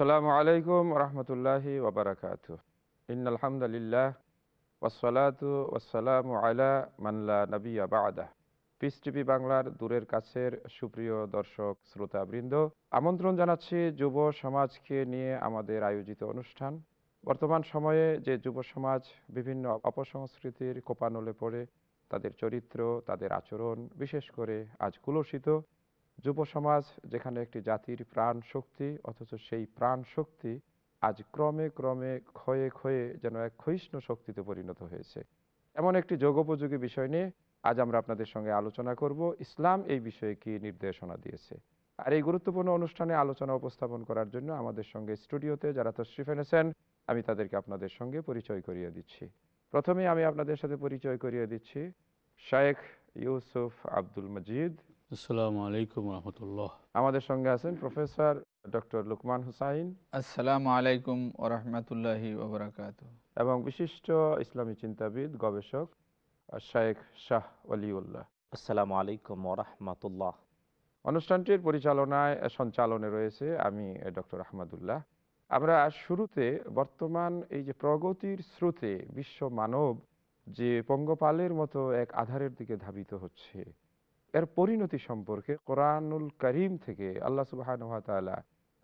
আসসালামু আলাইকুম রহমতুল্লাহি ওবরাকাত ইন আলহামদুলিল্লাহ ওসালামু আলা মানলা নবী আবাদা পিস টিভি বাংলার দূরের কাছের সুপ্রিয় দর্শক শ্রোতাবৃন্দ আমন্ত্রণ জানাচ্ছি যুব সমাজকে নিয়ে আমাদের আয়োজিত অনুষ্ঠান। বর্তমান সময়ে যে যুব সমাজ বিভিন্ন অপসংস্কৃতির কোপানলে পড়ে, তাদের চরিত্র, তাদের আচরণ, বিশেষ করে আজ কুলসিত যুব সমাজ যেখানে একটি জাতির প্রাণ শক্তি অথচ সেই প্রাণ শক্তি আজ ক্রমে ক্রমে ক্ষয়ে ক্ষয়ে যেন এক ক্ষয়িষ্ণু শক্তিতে পরিণত হয়েছে। এমন একটি যোগোপযোগী বিষয় নিয়ে আজ আমরা আপনাদের সঙ্গে আলোচনা করব। ইসলাম এই বিষয়ে কি নির্দেশনা দিয়েছে? আর এই গুরুত্বপূর্ণ অনুষ্ঠানে আলোচনা উপস্থাপন করার জন্য আমাদের সঙ্গে স্টুডিওতে যারা তশরিফ এনেছেন, আমি তাদেরকে আপনাদের সঙ্গে পরিচয় করিয়ে দিচ্ছি। প্রথমে আমি আপনাদের সাথে পরিচয় করিয়ে দিচ্ছি শায়েখ ইউসুফ আব্দুল মজিদ। আসসালামু আলাইকুম রহমতুল্লাহ। আমাদের সঙ্গে আছেন প্রফেসর ডক্টর লুকমান হুসাইন। আসসালামু আলাইকুম ওরহমতুল্লাহি ওবরাকাত এবং বিশিষ্ট ইসলামী চিন্তাবিদ গবেষক শায়েখ শাহ অলিউল্লাহ আসসালামু আলাইকুম ওরহমতুল্লাহ অনুষ্ঠানটির পরিচালনায় সঞ্চালনে রয়েছে আমি ডক্টর আহমদুল্লাহ। আমরা শুরুতে বর্তমান এই যে প্রগতির স্রোতে বিশ্ব মানব যে পঙ্গপালের মতো এক আধারের দিকে ধাবিত হচ্ছে। এর পরিণতি সম্পর্কে কোরআনুল করিম থেকে আল্লাহ সুবাহান তাআলা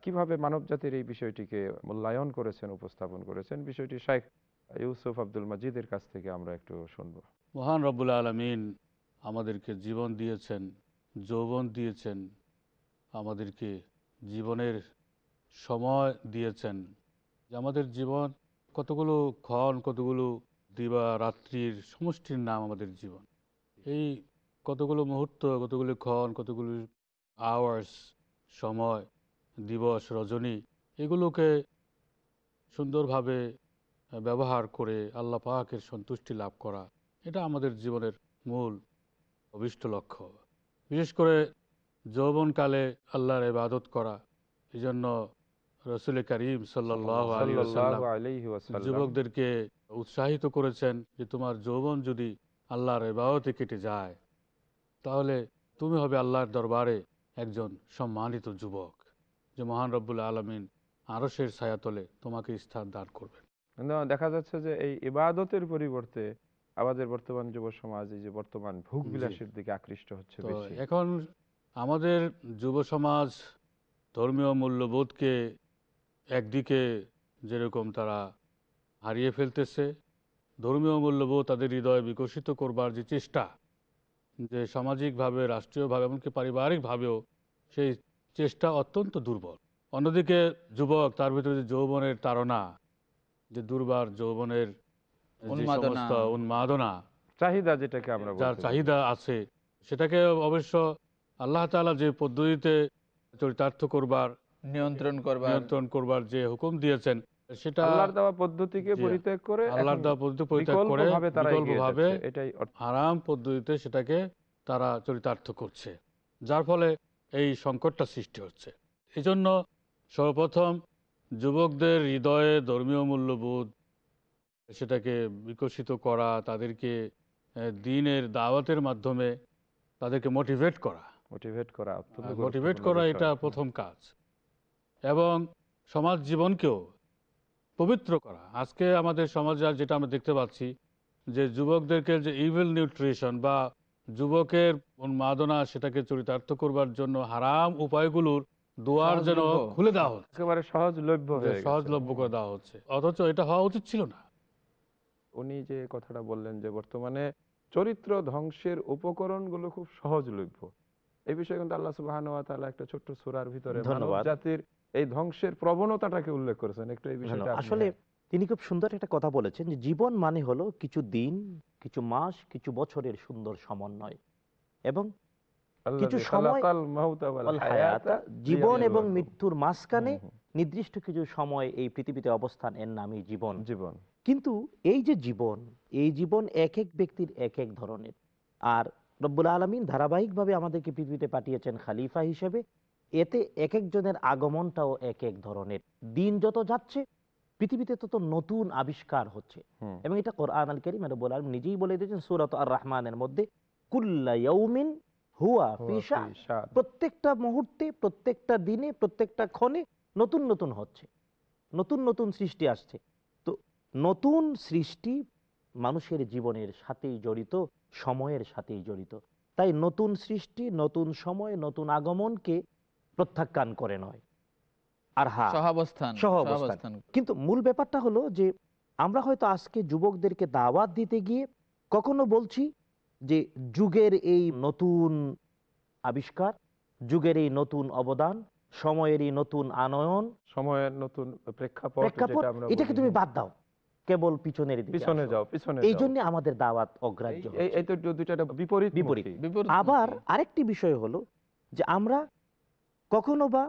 কীভাবে মানব জাতির এই বিষয়টিকে মূল্যায়ন করেছেন, উপস্থাপন করেছেন, বিষয়টি শেখ ইউসুফ আব্দুল মজিদের কাছ থেকে আমরা একটু শুনব। মহান রব্বুল আলমিন আমাদেরকে জীবন দিয়েছেন, যৌবন দিয়েছেন, আমাদেরকে জীবনের সময় দিয়েছেন। আমাদের জীবন কতগুলো ক্ষণ, কতগুলো দিবা রাত্রির সমষ্টির নাম আমাদের জীবন। এই কতগুলো মুহূর্ত কতগুলো ক্ষণ কতগুলো আওয়ার্স সময় দিবস রজনী এগুলোকে সুন্দরভাবে ব্যবহার করে আল্লাহ পাকের সন্তুষ্টি লাভ করা এটা আমাদের জীবনের মূল অভিষ্ট লক্ষ্য। বিশেষ করে যৌবনকালে আল্লাহর ইবাদত করা এই জন্য রসুল করিম সাল্লাহ যুবকদেরকে উৎসাহিত করেছেন যে তোমার যৌবন যদি আল্লাহর এবাদতে কেটে যায় তাহলে তুমি হবে আল্লাহর দরবারে একজন সম্মানিত যুবক যে মহান রব্বুল আলমিন আরসের ছায়াতলে তোমাকে স্থান দান করবেন। দেখা যাচ্ছে যে এই ইবাদতের পরিবর্তে আমাদের বর্তমান যুব সমাজ এই যে বর্তমান ভোগ বিলাসের দিকে আকৃষ্ট হচ্ছে এখন আমাদের যুব সমাজ ধর্মীয় মূল্যবোধকে একদিকে যেরকম তারা হারিয়ে ফেলতেছে ধর্মীয় মূল্যবোধ তাদের হৃদয়ে বিকশিত করবার যে চেষ্টা যে সামাজিকভাবে রাষ্ট্রীয়ভাবে এমনকি পারিবারিকভাবেও সেই চেষ্টা অত্যন্ত দুর্বল। অন্যদিকে যুবক তার ভিতরে যে যৌবনের তাড়না যে দুর্বার যৌবনের উন্মাদনা। চাহিদা যেটাকে আমরা যার চাহিদা আছে সেটাকে অবশ্য আল্লাহ তাআলা যে পদ্ধতিতে চরিতার্থ করবার নিয়ন্ত্রণ করবার। নিয়ন্ত্রণ করবার যে হুকুম দিয়েছেন সেটা আল্লাহর দেওয়া পদ্ধতিকে পরিত্যাগ করে আল্লাহর দেওয়া পদ্ধতি পরিত্যাগ করে বিকল্পভাবে তারা এগিয়ে বিকল্পভাবে যাচ্ছে। এটাই হারাম পদ্ধতিতে সেটাকে তারা চরিতার্থ করছে যার ফলে এই সংকটটা সৃষ্টি হচ্ছে। এই সর্বপ্রথম যুবকদের হৃদয়ে ধর্মীয় মূল্যবোধ সেটাকে বিকশিত করা তাদেরকে দিনের দাওয়াতের মাধ্যমে তাদেরকে মোটিভেট করা। মোটিভেট করা মোটিভেট করা এটা প্রথম কাজ। এবং সমাজ জীবনকেও পবিত্র করা। আজকে আমাদের সমাজে আর যেটা আমরা দেখতে পাচ্ছি যে যুবকদেরকে যে ইভিল নিউট্রিশন বা যুবকের উন্মাদনা সেটাকে চরিতার্থ করবার জন্য হারাম উপায়গুলোর দুয়ার যেন খুলে দেওয়া হচ্ছে। একেবারে সহজলভ্য হয়ে সহজলভ্য করে দেওয়া হচ্ছে। অথচ এটা হওয়া উচিত ছিল না। উনি যে কথাটা বললেন যে বর্তমানে চরিত্র ধ্বংসের উপকরণগুলো খুব সহজলভ্য। এই বিষয়ে কিন্তু আল্লাহ সুবাহ একটা ছোট্ট সুরার ভিতরে মানব জাতির এই ধ্বংসের প্রবণতাটাকে উল্লেখ করেছেন। একটু এই বিষয়টা আসলে তিনি খুব সুন্দর একটা কথা বলেছেন যে জীবন মানে হলো কিছু দিন কিছু মাস কিছু বছরের সুন্দর সমন্বয় এবং কিছু সময়- জীবন এবং মৃত্যুর মাঝখানে নির্দিষ্ট কিছু সময় এই পৃথিবীতে অবস্থান এর নামই জীবন। জীবন। কিন্তু এই যে জীবন এই জীবন এক এক ব্যক্তির এক এক ধরনের। আর রব্বুল আলমিন ধারাবাহিকভাবে আমাদেরকে পৃথিবীতে পাঠিয়েছেন খালিফা হিসেবে। এতে এক একজনের আগমনটাও এক এক ধরনের। দিন যত যাচ্ছে পৃথিবীতে তত নতুন আবিষ্কার হচ্ছে। এবং এটা কোরআন আল করিম রব্বুল আলম নিজেই বলে দিয়েছেন সুরত আর রহমানের মধ্যে কুল্লা ইয়ৌমিন হুয়া শান। প্রত্যেকটা মুহূর্তে প্রত্যেকটা দিনে প্রত্যেকটা ক্ষণে নতুন নতুন হচ্ছে নতুন নতুন সৃষ্টি আসছে। তো নতুন সৃষ্টি মানুষের জীবনের সাথেই জড়িত সময়ের সাথেই জড়িত। তাই নতুন সৃষ্টি নতুন সময় নতুন আগমনকে প্রত্যাখ্যান করে নয়। আর হ্যাঁ সহাবস্থান সহাবস্থান। সহাবস্থান। কিন্তু মূল ব্যাপারটা হলো যে আমরা হয়তো আজকে যুবকদেরকে দাওয়াত দিতে গিয়ে কখনো বলছি যে যুগের এই নতুন আবিষ্কার যুগের এই নতুন অবদান সময়ের এই নতুন আনয়ন সময়ের নতুন প্রেক্ষাপট প্রেক্ষাপট যেটা আমরা এটাকে তুমি বাদ দাও। কেবল পিছনের দিকে পিছনে যাও পিছনে এই জন্য আমাদের দাওয়াত অগ্রাহ্য এই- তো দুইটা বিপরীত। বিপরীত। আবার আরেকটি বিষয় হলো যে আমরা কখনো বা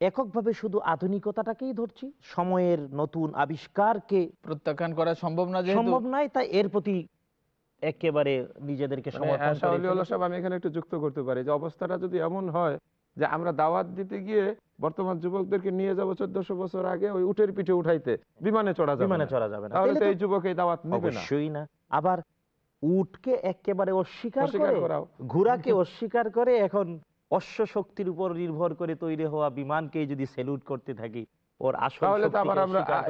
এককভাবে শুধু আধুনিকতাটাকেই ধরছি সময়ের নতুন আবিষ্কারকে প্রত্যাখ্যান করা সম্ভব না সম্ভব নয় তাই এর প্রতি একেবারে নিজেদেরকে মানে, ফেলেছি। সাহেব, আমি এখানে একটু যুক্ত করতে পারি যে অবস্থাটা যদি এমন হয় যে আমরা দাওয়াত দিতে গিয়ে বর্তমান যুবকদেরকে নিয়ে যাব চোদ্দশো বছর আগে ওই উটের পিঠে উঠাইতে বিমানে চড়া যাবে বিমানে চড়া যাবে না। তাহলে তো এই যুবক এই দাওয়াত নেবে না। অবশ্যই না। আবার উটকে একেবারে অস্বীকার করে ঘোড়াকে অস্বীকার করে এখন অশ্ব শক্তির উপর নির্ভর করে তৈরি হওয়া বিমানকে যদি সেলুট করতে থাকি ওর আসল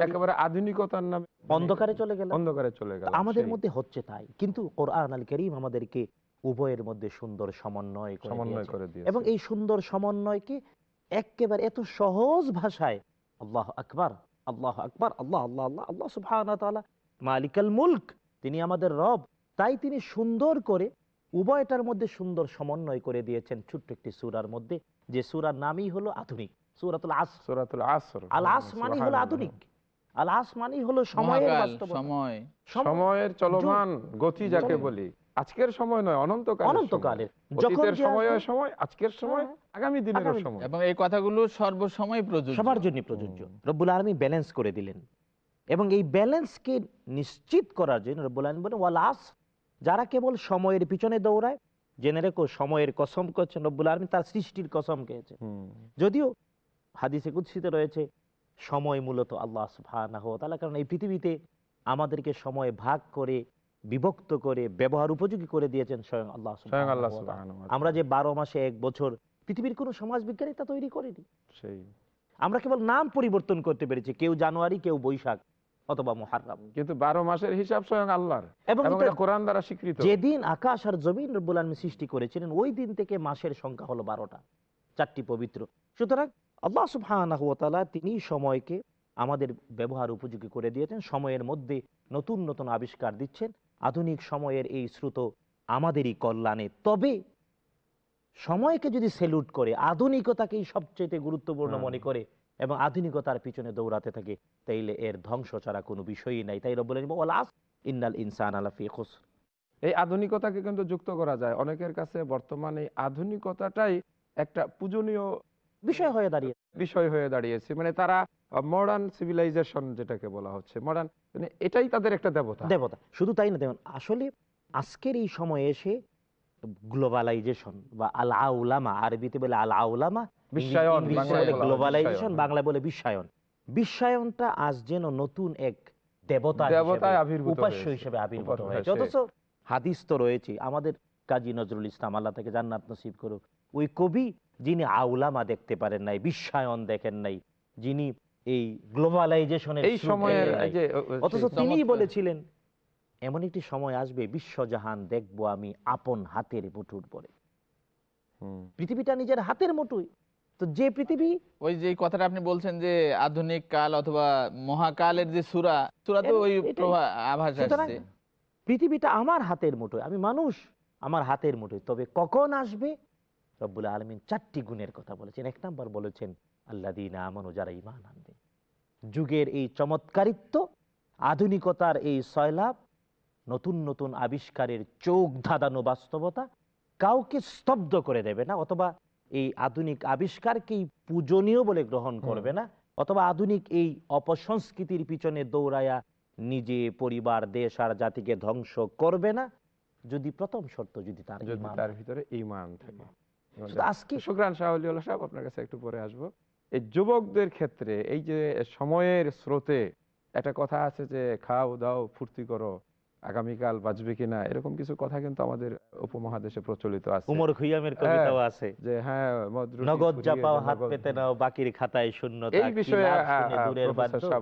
একেবারে আধুনিকতার নামে অন্ধকারে চলে গেলাম। অন্ধকারে চলে গেল আমাদের মধ্যে হচ্ছে তাই। কিন্তু কোরআন আল করিম আমাদেরকে উভয়ের মধ্যে সুন্দর সমন্বয় করে সমন্বয় করে এবং এই সুন্দর সমন্বয়কে একেবারে এত সহজ ভাষায় আল্লাহ আকবার আল্লাহ আকবার আল্লাহ আল্লাহ আল্লাহ আল্লাহ সুবহানাহু মালিকাল মুলক তিনি আমাদের রব তাই তিনি সুন্দর করে উভয়টার মধ্যে সুন্দর সমন্বয় করে দিয়েছেন ছোট্ট একটি সূরার মধ্যে যে সূরার নামই হলো আধুনিক সূরাতুল আস সূরাতুল আসর আল আস মানেই হলো আধুনিক। আল আস মানেই হলো সময়ের বাস্তবতা। সময়। সময় সময়ের চলমান গতি যাকে বলি। আজকের সময় নয় অনন্তকাল অনন্তকালের। অতীতের সময় সময় আজকের সময় হ্যাঁ, আগামী দিনের সময়। এবং এই কথাগুলো সর্বসময় প্রযোজ্য। সবার জন্য প্রযোজ্য। রব্বুল আলমী ব্যালেন্স করে দিলেন। এবং এই ব্যালেন্সকে নিশ্চিত করার জন্য রব্বুল আলমী বলেন ওয়াল আস যারা কেবল সময়ের পিছনে দৌড়ায় জেনে রেখো সময়ের কসম করছেন রব্বুল আলমী তার সৃষ্টির কসম খেয়েছে। যদিও হাদিসে কুৎসিত রয়েছে সময় মূলত আল্লাহ সুবহানাহু ওয়া তাআলা কারণ এই পৃথিবীতে আমাদেরকে সময় ভাগ করে বিভক্ত করে ব্যবহার উপযোগী করে দিয়েছেন স্বয়ং আল্লাহ আমরা যে বারো মাসে এক বছর পৃথিবীর কোনো সমাজ বিজ্ঞানী তা তৈরি করেনি। সেই। আমরা কেবল নাম পরিবর্তন করতে পেরেছি কেউ জানুয়ারি কেউ বৈশাখ। অথবা মহারাম কিন্তু বারো মাসের হিসাব স্বয়ং আল্লাহর। এবং কোরআন দ্বারা স্বীকৃত। যেদিন আকাশ আর জমিন রব্বুল আলমী সৃষ্টি করেছিলেন ওই দিন থেকে মাসের সংখ্যা হলো বারোটা চারটি পবিত্র। সুতরাং আল্লাহ সুবহানাহু ওয়া তাআলা তিনি সময়কে আমাদের ব্যবহার উপযোগী করে দিয়েছেন সময়ের মধ্যে নতুন নতুন আবিষ্কার দিচ্ছেন আধুনিক সময়ের এই স্রোত আমাদেরই কল্যাণে। তবে সময়কে যদি সেলুট করে আধুনিকতাকেই সবচেয়ে গুরুত্বপূর্ণ হ্যাঁ। মনে করে এবং আধুনিকতার পিছনে দৌড়াতে থাকে। তাইলে এর ধ্বংস ছাড়া কোনো বিষয়ই নাই। তাই বলেন, "ওয়াল ইন্নাল ইনসানা লাফি খুসর।" এই আধুনিকতাকে কিন্তু যুক্ত করা যায়। অনেকের কাছে বর্তমানে এই আধুনিকতাটাই একটা পূজনীয় বিষয় হয়ে দাঁড়িয়ে বিষয় হয়ে দাঁড়িয়েছে। মানে তারা মডার্ন সিভিলাইজেশন যেটাকে বলা হচ্ছে মডার্ন মানে এটাই তাদের একটা দেবতা। দেবতা। শুধু তাই না দেখুন আসলে আজকের এই সময়ে এসে গ্লোবালাইজেশন বা আল আউলামা আরবিতে বলে আল আউলামা বিশ্বায়ন, ইংলিশে বাংলায় বলে বলা গ্লোবালাইজেশন বিশ্বায়ন। বলে বিশ্বায়ন বিশ্বায়নটা আজ যেন নতুন এক দেবতা উপাস্য হিসেবে আবির্ভূত হয়েছে। অথচ হাদিস তো রয়েছে আমাদের কাজী নজরুল ইসলাম আল্লাহ জান্নাত নসিব করুক। ওই কবি যিনি আউলামা দেখতে পারেন নাই বিশ্বায়ন দেখেন নাই যিনি এই গ্লোবালাইজেশনের এই অথচ তিনিই বলেছিলেন এমন একটি সময় আসবে বিশ্বজাহান দেখব আমি আপন হাতের মুঠুর পরে। পৃথিবীটা নিজের হাতের মুঠোই তো যে পৃথিবী ওই যে কথাটা আপনি বলছেন যে আধুনিক কাল অথবা মহাকালের যে সুরা সুরা তো ওই আভাস আসছে। পৃথিবীটা আমার হাতের মুঠোয় আমি মানুষ আমার হাতের মুঠোয়। তবে কখন আসবে? রব্বুল আলমিন চারটি গুণের কথা বলেছেন। এক নাম্বার বলেছেন আল্লাহ দিন আমানো যারা ইমান আনবে। যুগের এই চমৎকারিত্ব আধুনিকতার এই সয়লাভ নতুন নতুন আবিষ্কারের চোখ ধাঁধানো বাস্তবতা কাউকে স্তব্ধ করে দেবে না অথবা এই আধুনিক আবিষ্কারকেই পূজনীয় বলে গ্রহণ করবে না অথবা আধুনিক এই অপসংস্কৃতির পিছনে দৌড়ায়া নিজে পরিবার দেশ আর জাতিকে ধ্বংস করবে না যদি প্রথম শর্ত যদি তার তার। ভিতরে ইমান থাকে। আজকে শুক্রান শাহলিউল্লাহ সাহেব আপনার কাছে একটু পরে আসব। এই যুবকদের ক্ষেত্রে এই যে সময়ের স্রোতে একটা কথা আছে যে খাও দাও ফুর্তি করো আগামীকাল বাঁচবে কিনা এরকম কিছু কথা কিন্তু আমাদের উপমহাদেশে প্রচলিত আছে। উমর খুইয়ামের কবিতাও আছে। যে হ্যাঁ নগদ হাত পেতে নাও বাকির খাতায় শূন্যতা এই বিষয়ে দূরের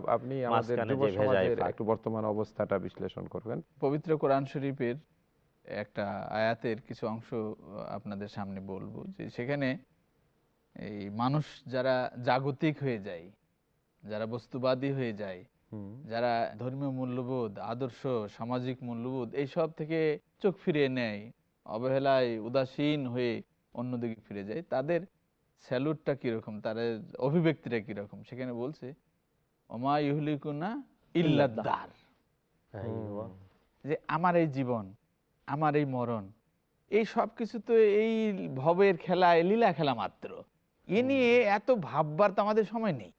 আপনি আমাদের যুব সমাজের একটু বর্তমান অবস্থাটা বিশ্লেষণ করবেন। পবিত্র কোরআন শরীফের একটা আয়াতের কিছু অংশ আপনাদের সামনে বলব যে সেখানে এই মানুষ যারা জাগতিক হয়ে যায় যারা বস্তুবাদী হয়ে যায় যারা ধর্মীয় মূল্যবোধ আদর্শ সামাজিক মূল্যবোধ এইসব থেকে চোখ ফিরিয়ে নেয় অবহেলায় উদাসীন হয়ে অন্যদিকে ফিরে যায় তাদের স্যালুটটা কীরকম? তাদের অভিব্যক্তিটা কীরকম? সেখানে বলছে অমা ইহলিকুনা ইল্লাদ্দার আইয়ুয়া। যে আমার এই জীবন আমার এই মরণ এই সব কিছু তো এই ভবের খেলা লীলা খেলা মাত্র। এ নিয়ে এত ভাববার তো আমাদের সময় নেই।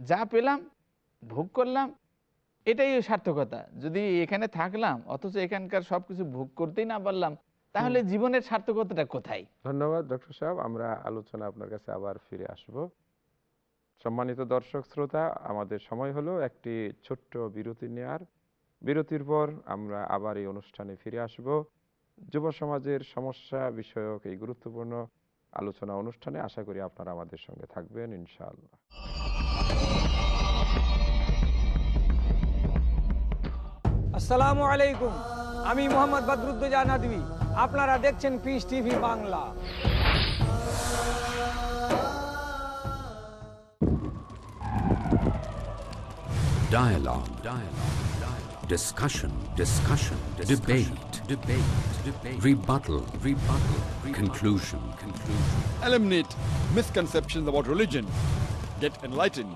যা পেলাম ভোগ করলাম এটাই সার্থকতা। যদি এখানে থাকলাম অথচ এখানকার সবকিছু ভোগ করতেই না পারলাম তাহলে জীবনের সার্থকতাটা কোথায়? ধন্যবাদ ডক্টর সাহেব। আমরা আলোচনা আপনার কাছে আবার ফিরে আসব। সম্মানিত দর্শক শ্রোতা আমাদের সময় হলো একটি ছোট্ট বিরতি নেয়ার। বিরতির পর আমরা আবার এই অনুষ্ঠানে ফিরে আসব। যুব সমাজের সমস্যা বিষয়ক এই গুরুত্বপূর্ণ আলোচনা অনুষ্ঠানে। আশা করি আপনারা আমাদের সঙ্গে থাকবেন ইনশাআল্লাহ। আসসালামু আলাইকুম আমি মোহাম্মদ বদরুদ্দোজা নদী আপনারা দেখছেন peace TV Bangla Dialogue. Dialogue. Dialogue. Discussion. Discussion. Debate. Debate. Debate. Rebuttal. Rebuttal. Conclusion. Conclusion. eliminate misconceptions about religion, get enlightened.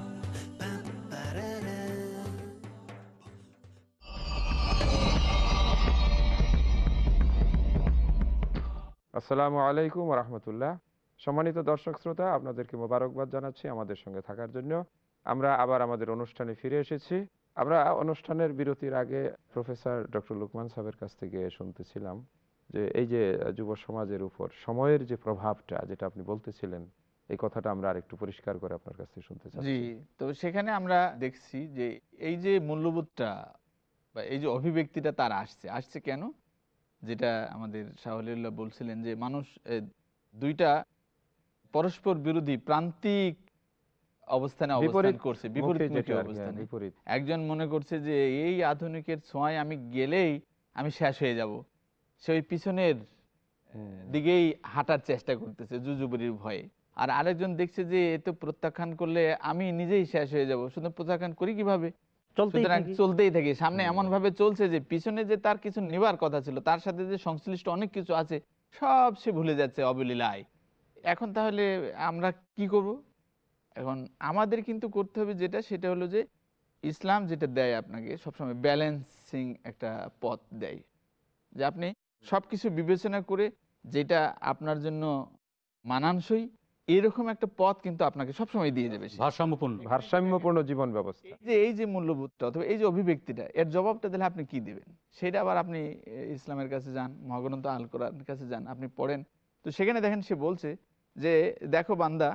আসসালামু আলাইকুম রহমতুল্লাহ। সম্মানিত দর্শক শ্রোতা, আপনাদেরকে মোবারকবাদ জানাচ্ছি আমাদের সঙ্গে থাকার জন্য। আমরা আবার আমাদের অনুষ্ঠানে ফিরে এসেছি। আমরা অনুষ্ঠানের বিরতির আগে প্রফেসর ডক্টর লুকমান সাহেবের কাছ থেকে শুনতেছিলাম যে এই যে যুব সমাজের উপর সময়ের যে প্রভাবটা, যেটা আপনি বলতেছিলেন, এই কথাটা আমরা আরেকটু পরিষ্কার করে আপনার কাছ থেকে শুনতে জি, তো সেখানে আমরা দেখছি যে এই যে মূল্যবোধটা বা এই যে অভিব্যক্তিটা তার আসছে আসছে কেন? যেটা আমাদের শাহলিউল্লাহ বলছিলেন যে মানুষ দুইটা পরস্পর বিরোধী প্রান্তিক অবস্থানে অবস্থান করছে বিপরীত হ্যাঁ, অবস্থানে। একজন মনে করছে যে এই আধুনিকের ছোঁয়ায় আমি গেলেই আমি শেষ হয়ে যাব। সে ওই পিছনের দিকেই হাঁটার চেষ্টা করতেছে জুজুবুরির ভয়ে। আর আরেকজন দেখছে যে এ তো প্রত্যাখ্যান করলে আমি নিজেই শেষ হয়ে যাব। শুধু প্রত্যাখ্যান করি কীভাবে? চলতেই থাকি। চলতেই থাকে। সামনে এমন ভাবে চলছে যে পিছনে যে তার কিছু নেবার কথা ছিল তার সাথে যে সংশ্লিষ্ট অনেক কিছু আছে সব সে ভুলে যাচ্ছে অবলীলায়। এখন তাহলে আমরা কি করব? এখন আমাদের কিন্তু করতে হবে যেটা সেটা হলো যে ইসলাম যেটা দেয় আপনাকে সবসময় ব্যালেন্সিং একটা পথ দেয়। যে আপনি সবকিছু বিবেচনা করে যেটা আপনার জন্য মানানসই এরকম একটা পথ কিন্তু আপনাকে সবসময় দিয়ে দেবে ভারসাম্যপূর্ণ। ভারসাম্যপূর্ণ জীবন ব্যবস্থা। যে এই যে মূল্যবোধটা অথবা এই যে অভিব্যক্তিটা এর জবাবটা দিলে আপনি কি দিবেন? সেটা আবার আপনি ইসলামের কাছে যান মহাগ্রন্থ আল কোরআনের কাছে যান আপনি পড়েন। তো সেখানে দেখেন সে বলছে যে দেখো বান্দা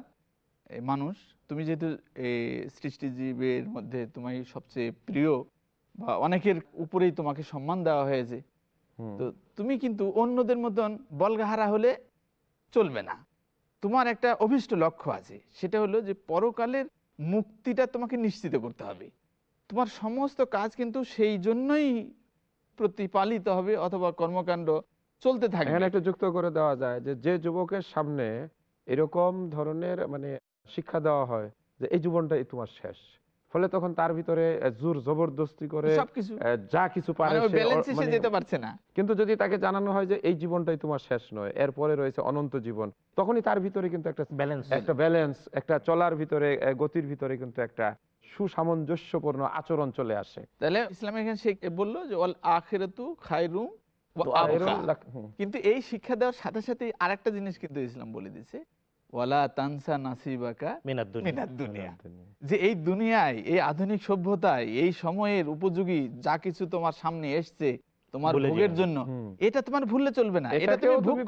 মানুষ তুমি যেহেতু এই সৃষ্টিজীবের মধ্যে তোমায় সবচেয়ে প্রিয় বা অনেকের উপরেই তোমাকে সম্মান দেওয়া হয়েছে তো তুমি কিন্তু অন্যদের মতন বলগাহারা হলে চলবে না। তোমার একটা অভিষ্ট লক্ষ্য আছে, সেটা হলো যে পরকালের মুক্তিটা তোমাকে নিশ্চিত করতে হবে। তোমার সমস্ত কাজ কিন্তু সেই জন্যই প্রতিপালিত হবে অথবা কর্মকাণ্ড চলতে থাকে এখানে একটা যুক্ত করে দেওয়া যায় যে যে যুবকের সামনে এরকম ধরনের মানে শিক্ষা দেওয়া হয় যে, এই জীবনটাই তোমার শেষ। ফলে তখন তার ভিতরে জোর জবরদস্তি করে যা কিছু পারে মানে মানে- যেতে পারছে না। কিন্তু যদি তাকে জানানো হয় যে এই জীবনটাই তোমার শেষ নয় এরপরে রয়েছে অনন্ত জীবন তখনই তার ভিতরে কিন্তু একটা ব্যালেন্স একটা ব্যালেন্স একটা চলার ভিতরে গতির ভিতরে কিন্তু একটা সুসামঞ্জস্যপূর্ণ আচরণ চলে আসে। তাহলে ইসলাম এখানে সে বলল যে অল আখেরাতু হুম। কিন্তু এই শিক্ষা দেওয়ার সাথে সাথে আরেকটা জিনিস কিন্তু ইসলাম বলে দিছে ওয়ালা তানসা নাসিবাকা মিনাদ দুনিয়া। যে এই দুনিয়ায় এই আধুনিক সভ্যতায় এই সময়ের উপযোগী যা কিছু তোমার সামনে এসছে তোমার ভোগের জন্য এটা তোমার ভুললে চলবে না। এটা তুমি ভোগ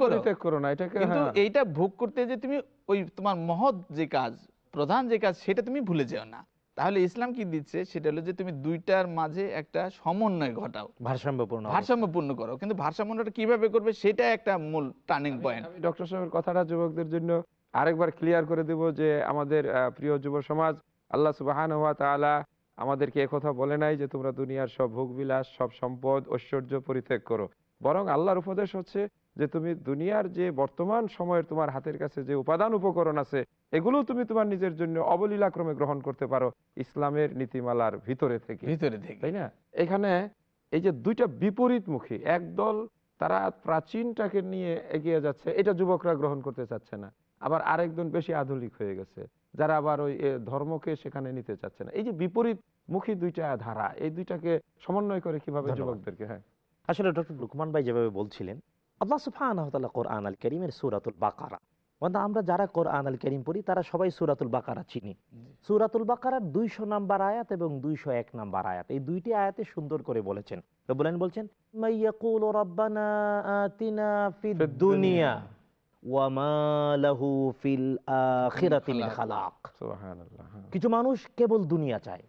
করো। না এটাকে কিন্তু হ্যাঁ। এইটা ভোগ করতে যে তুমি ওই তোমার মহৎ যে কাজ প্রধান যে কাজ সেটা তুমি ভুলে যেও না। তাহলে ইসলাম কি দিচ্ছে? সেটা হলো যে তুমি দুইটার মাঝে একটা সমন্বয় ঘটাও। ভারসাম্যপূর্ণ। ভারসাম্যপূর্ণ করো। কিন্তু ভারসাম্যটা কীভাবে করবে? সেটা একটা মূল টার্নিং পয়েন্ট ডক্টর সাহেবের কথাটা যুবকদের জন্য আরেকবার ক্লিয়ার করে দেব যে আমাদের প্রিয় যুব সমাজ আল্লাহ সুবাহান ওয়া তাআলা আমাদেরকে একথা বলে নাই যে তোমরা দুনিয়ার সব ভোগবিলাস সব সম্পদ ঐশ্বর্য পরিত্যাগ করো। বরং আল্লাহর উপদেশ হচ্ছে যে তুমি দুনিয়ার যে বর্তমান সময়ের তোমার হাতের কাছে যে উপাদান উপকরণ আছে এগুলো তুমি তোমার নিজের জন্য অবলীলাক্রমে গ্রহণ করতে পারো ইসলামের নীতিমালার ভিতরে থেকে। ভিতরে থেকে। তাই না? এখানে এই যে দুইটা বিপরীতমুখী একদল তারা প্রাচীনটাকে নিয়ে এগিয়ে যাচ্ছে এটা যুবকরা গ্রহণ করতে চাচ্ছে না। আবার আরেকজন বেশি আধুনিক হয়ে গেছে যারা আবার ওই ধর্মকে সেখানে নিতে চাচ্ছে না। এই যে বিপরীত মুখী দুইটা ধারা এই দুইটাকে সমন্বয় করে কীভাবে যুবকদেরকে হ্যাঁ। আসলে ডক্টর লুকমান ভাই যেভাবে বলছিলেন আল্লাহ সুফান কোরআন আল করিমের সুরাতুল বাকারা। মানে আমরা যারা কোরআন আল করিম পড়ি তারা সবাই সুরাতুল বাকারা চিনি। সুরাতুল বাকারার দুইশো নাম্বার আয়াত এবং দুইশো এক নাম্বার আয়াত এই দুইটি আয়াতে সুন্দর করে বলেছেন। আলামিন বলছেন মাইয়াকুল রাব্বানা আতিনা ফিদ দুনিয়া। হ্যাঁ। কিছু মানুষ কেবল দুনিয়া চায়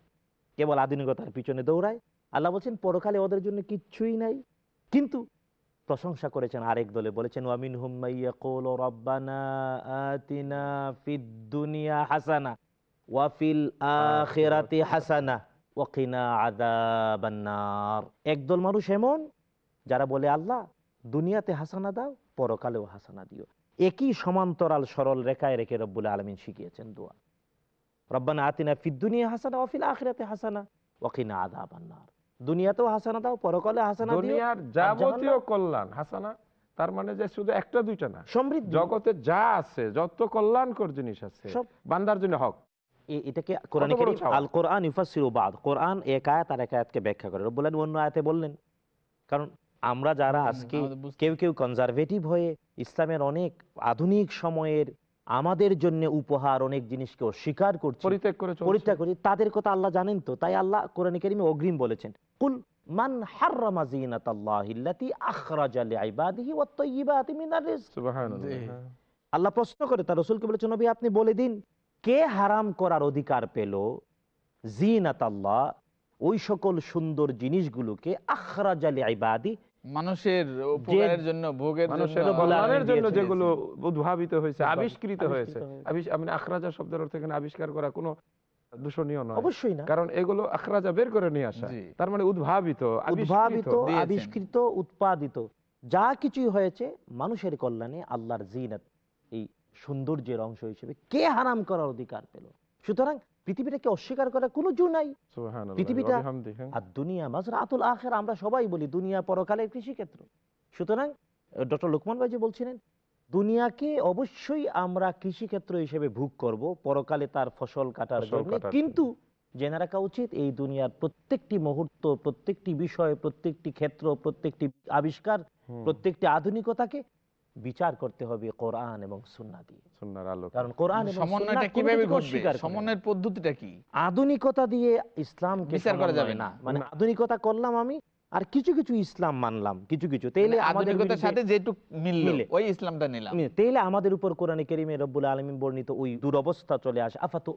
কেবল আধুনিকতার পিছনে দৌড়ায়। আল্লাহ বলছেন পরকালে ওদের জন্য কিচ্ছুই নাই। কিন্তু প্রশংসা করেছেন আরেক দলে বলেছেন ওয়ামিন হুম্মাইয়া কোল রব্বানা আতিনা ফিদ দুনিয়া হাসানা ওয়াফিল আখিরাতি হাসানা ওয়াকিনা আযাবান্নার। একদল মানুষ এমন যারা বলে আল্লাহ দুনিয়াতে হাসানা দাও পরকালেও হাসানা দিও। একই সমান্তরাল সরল রেখায় রেখে রব্বুল আলমিন শিখিয়েছেন দোয়া। রব্বানা আতিনা ফিদ দুনিয়া হাসানা ওয়াফিল আখিরাতে হাসানা ওয়াকিনা আযাবান্নার দুনিয়াতেও হাসানা দাও পরকালে হাসানা দুনিয়ার যাবতীয় কল্যাণ হাসানা তার মানে যে শুধু একটা দুইটা না সমৃদ্ধি। জগতে যা আছে যত কল্যাণকর জিনিস আছে সব বান্দার জন্য হক। এটাকে কোরআন। আল কোরআন ইউফাসিরু বাদ কোরআন এক আয়াত আর এক আয়াতকে ব্যাখ্যা করে। রব্বুল আলামিন অন্য আয়াতে বললেন। কারণ আমরা যারা আজকে কেউ কেউ কনজারভেটিভ হয়ে ইসলামের অনেক আধুনিক সময়ের আমাদের জন্য উপহার অনেক জিনিসকে অস্বীকার করছি পরিত্যাগ করে তাদের কথা আল্লাহ জানেন তো তাই আল্লাহ কোরআন কারিমে অগ্রিম বলেছেন কুল মান হাররামা জিনাতাল্লাহি আখরাজা লিইবাদিহি ওয়াত তাইয়্যিবাতি মিনার রিজক। সুবহানাল্লাহ, হ্যাঁ। আল্লাহ প্রশ্ন করে তার রসুলকে বলেছেন নবী আপনি বলে দিন কে হারাম করার অধিকার পেল? জিনাত আল্লাহ ওই সকল সুন্দর জিনিসগুলোকে আখরাজালি আইবাদি মানুষের উপকারের জন্য ভোগের মানুষের জন্য কল্যাণের জন্য দিয়েছেন। যেগুলো উদ্ভাবিত হয়েছে আবিষ্কৃত হয়েছে আবিষ্কৃত হয়েছে। আবিষ- মানে আখরাজা শব্দের অর্থ এখানে আবিষ্কার করা কোনো দূষণীয় নয়। অবশ্যই না। কারণ এগুলো আখরাজা বের করে নিয়ে আসা। তার মানে উদ্ভাবিত উদ্ভাবিত আবিষ্কৃত উৎপাদিত। যা কিছুই হয়েছে মানুষের কল্যাণে আল্লাহর জিনাত এই সৌন্দর্যের অংশ হিসেবে কে হারাম করার অধিকার পেল? সুতরাং পৃথিবীটাকে অস্বীকার করার কোনো জু নাই। পৃথিবীটা হ্যাঁ। আর দুনিয়া মাজরা আতুল আখের আমরা সবাই বলি দুনিয়া পরকালের কৃষিক্ষেত্র। সুতরাং ডক্টর লোকমান ভাই যে বলছিলেন দুনিয়াকে অবশ্যই আমরা কৃষিক্ষেত্র হিসেবে ভোগ করব পরকালে তার ফসল কাটার জন্য। কিন্তু জেনে রাখা উচিত এই দুনিয়ার প্রত্যেকটি মুহূর্ত প্রত্যেকটি বিষয় প্রত্যেকটি ক্ষেত্র প্রত্যেকটি আবিষ্কার প্রত্যেকটি আধুনিকতাকে বিচার করতে হবে কোরআন এবং সুন্নাহ দিয়ে আলোকে। কারণ কোরআন এবং সমন্বয়টা কীভাবে ঘটবে অস্বীকার করে না। সমন্বয়ের পদ্ধতিটা কি আধুনিকতা দিয়ে ইসলামকে বিচার করা যাবে না। মানে আধুনিকতা করলাম আমি আর কিছু কিছু ইসলাম মানলাম কিছু কিছু তাইলে মানে আধুনিকতার সাথে যেটুক মিলল মিলে। ওই ইসলামটা নিলাম তাইলে আমাদের উপর কোরআনে কেরিমে রব্বুল আলমিন বর্ণিত ওই দুরবস্থা চলে আসে আফাত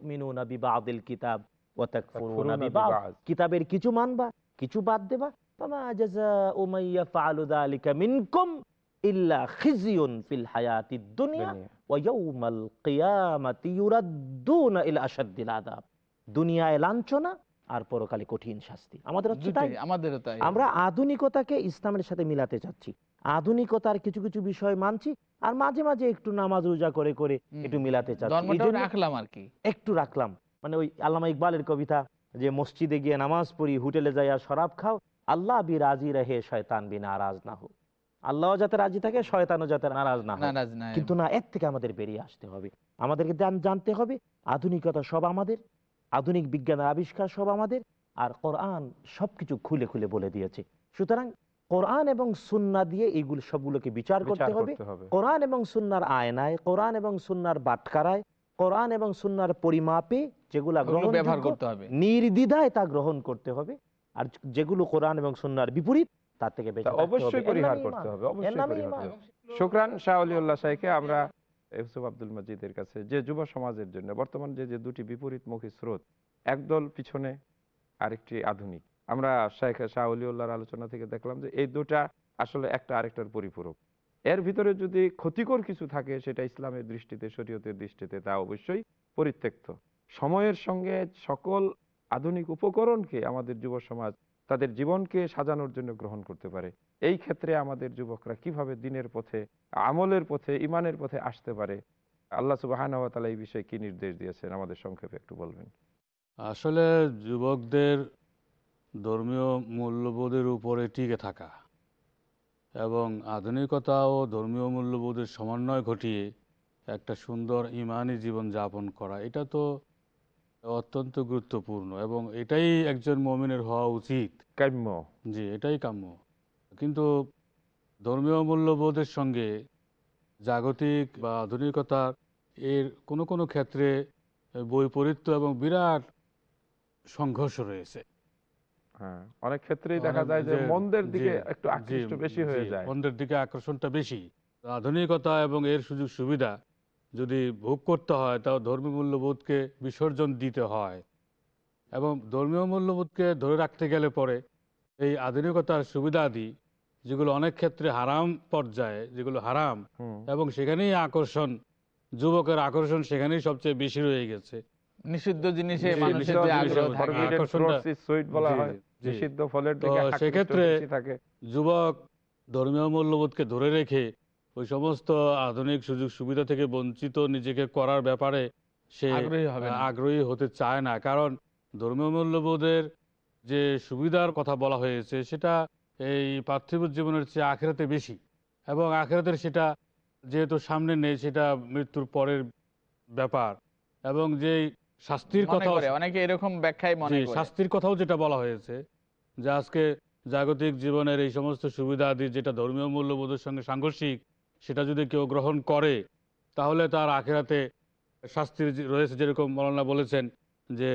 বিবাদিল কিতাব ওয়া তাকফুরুনা। বিবাদ। কিতাবের কিছু মানবা কিছু বাদ দেবা ফামা জাযাউ মান ইয়াফআলু যালিকা মিনকুম ইল্লা খিজিয়ুন ফিল হায়াতিদ দুনিয়া দুনিয়া। ওয়া ইয়াউমাল কিয়ামাতি ইউরাদ্দুনা ইলা আশাদ্দিল আযাব। দুনিয়ায় লাঞ্ছনা আর পরকালে কঠিন শাস্তি। আমাদের হচ্ছে তাই। দুটোই, তাই। আমরা আধুনিকতাকে ইসলামের সাথে মিলাতে চাচ্ছি। আধুনিকতার কিছু কিছু বিষয় মানছি আর মাঝে মাঝে একটু নামাজ রোজা করে করে একটু মিলাতে চাচ্ছি। রাখলাম আর কি। একটু রাখলাম। মানে ওই আল্লামা ইকবালের কবিতা যে মসজিদে গিয়ে নামাজ পড়ি হোটেলে যাই আর শরাব খাও আল্লাহ বি রাজি রহে শয়তান বি নারাজ না হোক আল্লাহ যাতে রাজি থাকে শয়তানও যাতে নারাজ না কিন্তু না এর থেকে আমাদের বেরিয়ে আসতে হবে। আমাদেরকে জানতে হবে আধুনিকতা সব আমাদের আধুনিক বিজ্ঞানের আবিষ্কার সব আমাদের আর কোরআন সবকিছু খুলে খুলে বলে দিয়েছে। সুতরাং কোরআন এবং সুন্না দিয়ে এইগুলো সবগুলোকে বিচার বিচার করতে হবে। কোরআন এবং সুন্নার আয়নায় কোরআন এবং সুন্নার বাটকারায় কোরআন এবং সুন্নার পরিমাপে যেগুলা গ্রহণ ব্যবহার করতে হবে। নির্দ্বিধায় তা গ্রহণ করতে হবে। আর যেগুলো কোরআন এবং সুন্নার বিপরীত তার থেকে হবে। অবশ্যই পরিহার করতে হবে অবশ্যই পরিহার শুক্রান শাহ আলিউল্লাহ শাহকে আমরা ইউসুফ আব্দুল মজিদের কাছে যে যুব সমাজের জন্য বর্তমান যে যে দুটি বিপরীতমুখী স্রোত একদল পিছনে আরেকটি আধুনিক। আমরা শেখ শাহ আলিউল্লাহর আলোচনা থেকে দেখলাম যে এই দুটা আসলে একটা আরেকটার পরিপূরক। এর ভিতরে যদি ক্ষতিকর কিছু থাকে সেটা ইসলামের দৃষ্টিতে শরীয়তের দৃষ্টিতে তা অবশ্যই পরিত্যক্ত। সময়ের সঙ্গে সকল আধুনিক উপকরণকে আমাদের যুব সমাজ তাদের জীবনকে সাজানোর জন্য গ্রহণ করতে পারে। এই ক্ষেত্রে আমাদের যুবকরা কীভাবে দিনের পথে, আমলের পথে ইমানের পথে আসতে পারে? আল্লাহ সুবাহান এই বিষয়ে কি নির্দেশ দিয়েছেন? আমাদের সংক্ষেপে একটু বলবেন। আসলে যুবকদের ধর্মীয় মূল্যবোধের উপরে টিকে থাকা এবং আধুনিকতা ও ধর্মীয় মূল্যবোধের সমন্বয় ঘটিয়ে একটা সুন্দর ইমানি জীবন যাপন করা, এটা তো অত্যন্ত গুরুত্বপূর্ণ এবং এটাই একজন মমিনের হওয়া উচিত। কাম্য। জি এটাই কাম্য। কিন্তু ধর্মীয় মূল্যবোধের সঙ্গে জাগতিক বা আধুনিকতার এর কোনো কোনো ক্ষেত্রে বৈপরীত্য এবং বিরাট সংঘর্ষ রয়েছে। হ্যাঁ অনেক ক্ষেত্রেই দেখা যায় যে যে- মন্দের দিকে একটু আকৃষ্ট বেশি হয়ে যায়। মন্দের দিকে আকর্ষণটা বেশি। আধুনিকতা এবং এর সুযোগ সুবিধা যদি ভোগ করতে হয় তাও ধর্মীয় মূল্যবোধকে বিসর্জন দিতে হয়। এবং ধর্মীয় মূল্যবোধকে ধরে রাখতে গেলে পরে এই আধুনিকতার সুবিধাদি যেগুলো অনেক ক্ষেত্রে হারাম পর্যায়ে যেগুলো হারাম এবং সেখানেই আকর্ষণ যুবকের আকর্ষণ সেখানেই সবচেয়ে বেশি রয়ে গেছে। নিষিদ্ধ জিনিসে সেক্ষেত্রে যুবক ধর্মীয় মূল্যবোধকে ধরে রেখে ওই সমস্ত আধুনিক সুযোগ সুবিধা থেকে বঞ্চিত নিজেকে করার ব্যাপারে সে আগ্রহী হবে আগ্রহী হতে চায় না। কারণ ধর্মীয় মূল্যবোধের যে সুবিধার কথা বলা হয়েছে সেটা এই পার্থিব জীবনের চেয়ে আখেরাতে বেশি। এবং আখেরাতের সেটা যেহেতু সামনে নেই সেটা মৃত্যুর পরের ব্যাপার। এবং যে শাস্তির কথা অনেকে এরকম ব্যাখ্যায় মনে শাস্তির কথাও যেটা বলা হয়েছে যে আজকে জাগতিক জীবনের এই সমস্ত সুবিধা আদি যেটা ধর্মীয় মূল্যবোধের সঙ্গে সাংঘর্ষিক সেটা যদি কেউ গ্রহণ করে তাহলে তার আখেরাতে শাস্তির রয়েছে যেরকম মৌলানা বলেছেন যে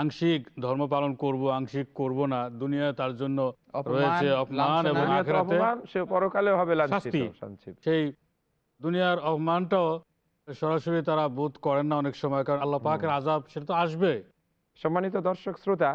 আংশিক ধর্ম পালন করব আংশিক করব না দুনিয়া তার জন্য অপমান, রয়েছে অপমান এবং আখেরাতে সে পরকালে হবে শাস্তি। সেই দুনিয়ার অপমানটাও সরাসরি তারা বোধ করেন না অনেক সময় কারণ আল্লাহ পাকের আজাব সেটা তো আসবে। সম্মানিত দর্শক শ্রোতা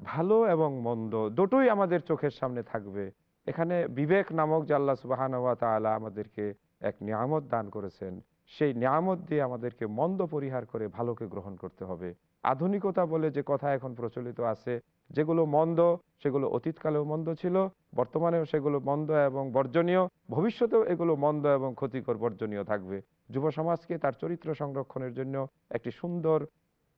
ভালো এবং মন্দ দুটোই আমাদের চোখের সামনে থাকবে। এখানে বিবেক নামক যে আল্লাহ সুবাহান তাআলা আমাদেরকে এক নিয়ামত দান করেছেন, সেই নিয়ামত দিয়ে আমাদেরকে মন্দ পরিহার করে ভালোকে গ্রহণ করতে হবে। আধুনিকতা বলে যে কথা এখন প্রচলিত আছে, যেগুলো মন্দ, সেগুলো অতীতকালেও মন্দ ছিল, বর্তমানেও সেগুলো মন্দ এবং বর্জনীয়, ভবিষ্যতেও এগুলো মন্দ এবং ক্ষতিকর, বর্জনীয় থাকবে। যুব সমাজকে তার চরিত্র সংরক্ষণের জন্য একটি সুন্দর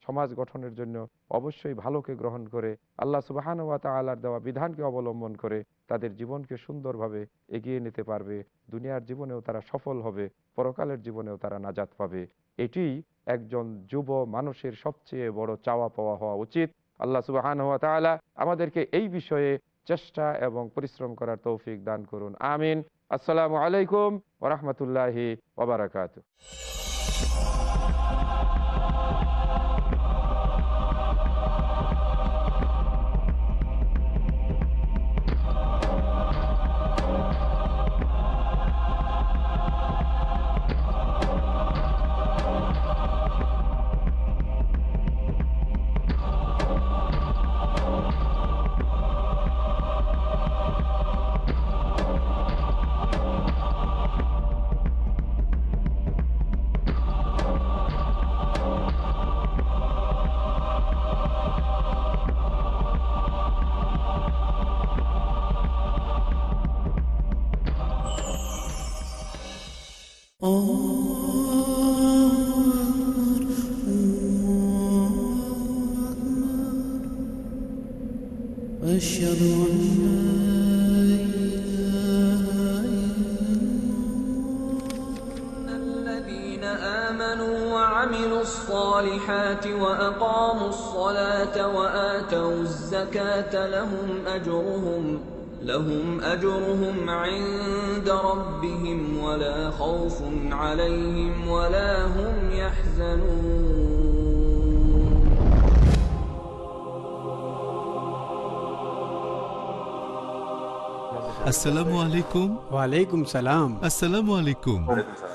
সমাজ গঠনের জন্য অবশ্যই ভালোকে গ্রহণ করে, আল্লাহ সুবাহান ওয়া তাআলার দেওয়া বিধানকে অবলম্বন করে তাদের জীবনকে সুন্দরভাবে এগিয়ে নিতে পারবে। দুনিয়ার জীবনেও তারা সফল হবে, পরকালের জীবনেও তারা নাজাত পাবে। এটি একজন যুব মানুষের সবচেয়ে বড় চাওয়া পাওয়া হওয়া উচিত। আল্লাহ সুবাহান ওয়া তাআলা আমাদেরকে এই বিষয়ে চেষ্টা এবং পরিশ্রম করার তৌফিক দান করুন। আমিন। আসসালামু আলাইকুম ওরহমতুল্লাহি ওবরাকাতু عليهم ولا هم يحزنون. السلام عليكم. وعليكم السلام. السلام عليكم. وعليكم السلام.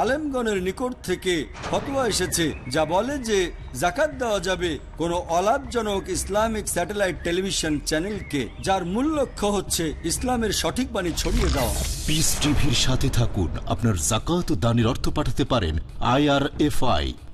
আলেমগণের নিকট থেকে ফতোয়া এসেছে, যা বলে যে জাকাত দেওয়া যাবে কোনো অলাভজনক ইসলামিক স্যাটেলাইট টেলিভিশন চ্যানেলকে, যার মূল লক্ষ্য হচ্ছে ইসলামের সঠিক বাণী ছড়িয়ে দেওয়া। পিস টিভির সাথে থাকুন। আপনার জাকাত দানের অর্থ পাঠাতে পারেন আইআরএফআই।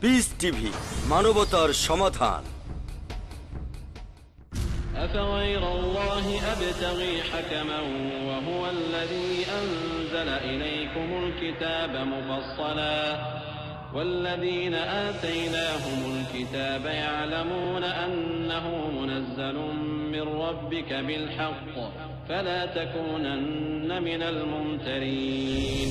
পিস টিভি মানবতার সমাধান أفغير الله أبتغي حكما وهو الذي أنزل إليكم الكتاب مفصلا والذين آتيناهم الكتاب يعلمون أنه منزل من ربك بالحق فلا تكونن من الممترين